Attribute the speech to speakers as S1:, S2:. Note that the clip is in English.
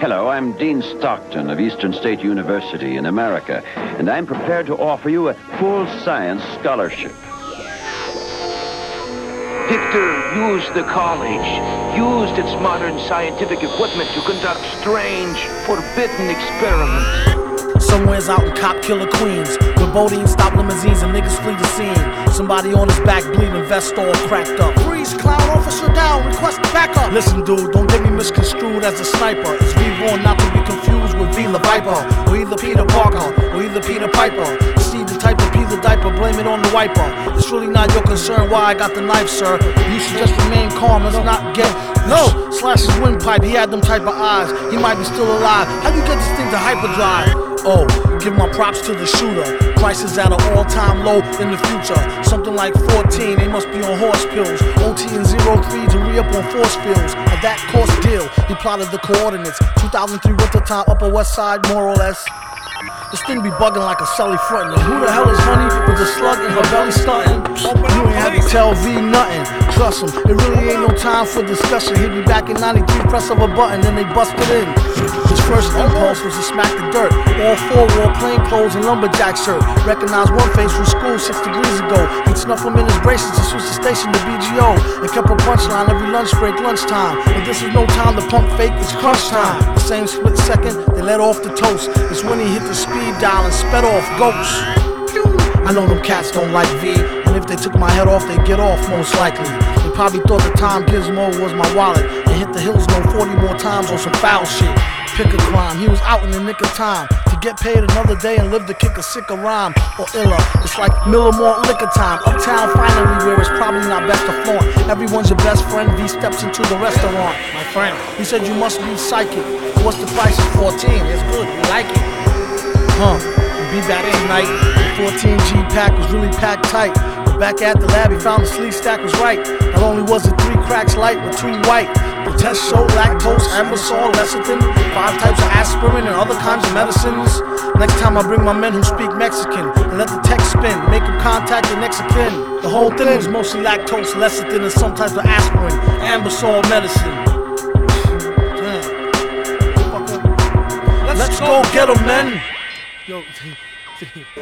S1: Hello, I'm Dean Stockton of Eastern State University in America, and I'm prepared to offer you a full science scholarship.
S2: Victor used the college, used its modern scientific equipment to conduct strange, forbidden experiments.
S3: Somewhere's out in cop killer Queens, where Bodine stop limousines and niggas flee the scene. Somebody on his back bleeding, vest all cracked up. Freeze, clown officer down, request backup. Listen, dude, don't get me misconstrued as a sniper. It's reborn not to be confused with V. the Viper, or either Peter Parker, or either Peter Piper. See the type of pee the diaper, blame it on the wiper. It's really not your concern why I got the knife, sir. You should just remain calm, let's not get no. Slash his windpipe, he had them type of eyes. He might be still alive. How you get this thing to hyperdrive? Oh, give my props to the shooter. Prices at an all-time low in the future. Something like 14, they must be on horse pills. OT and 03 to re-up on force fields. Of that course he plotted the coordinates. 2003 winter time, Upper West Side, more or less. This thing be bugging like a celly frontin'. Who the hell is honey with a slug in her belly stuntin'? You ain't have to tell V nothing. Trust him, it really ain't no time for discussion. He'll be back in 93, press of a button, then they busted in. His first impulse was to smack the dirt. All four wore plain clothes and lumberjack shirt. Recognized one face from school six degrees ago. He'd snuff him in his braces and switch the station to BGO. And kept a punchline every lunch break, lunchtime. But this is no time to pump fake, it's crunch time. The same split second, they let off the toast. It's when he hit the speed dial and sped off ghosts. I know them cats don't like V, and if they took my head off, they'd get off most likely. They probably thought the time gizmo was my wallet, and hit the hills no 40 more times on some foul shit. Pick a crime, he was out in the nick of time to get paid another day and live to kick a sicker rhyme or iller. It's like Millimore liquor time, uptown finally where it's probably not best to flaunt. Everyone's your best friend, V steps into the restaurant. My friend, he said you must be psychic. What's the price? of 14. It's good, we like it. Huh, be back tonight. The 14 G pack was really packed tight. Back at the lab, he found the sleeve stack was right. Not only was it three cracks light, but two white. The test showed lactose, Anbesol, lecithin, five types of aspirin, and other kinds of medicines. Next time I bring my men who speak Mexican and let the text spin, make them contact the next of kin. The whole thing was mostly lactose, lecithin, and some types of aspirin, Anbesol medicine. Damn. Let's go get 'em, men. Yo,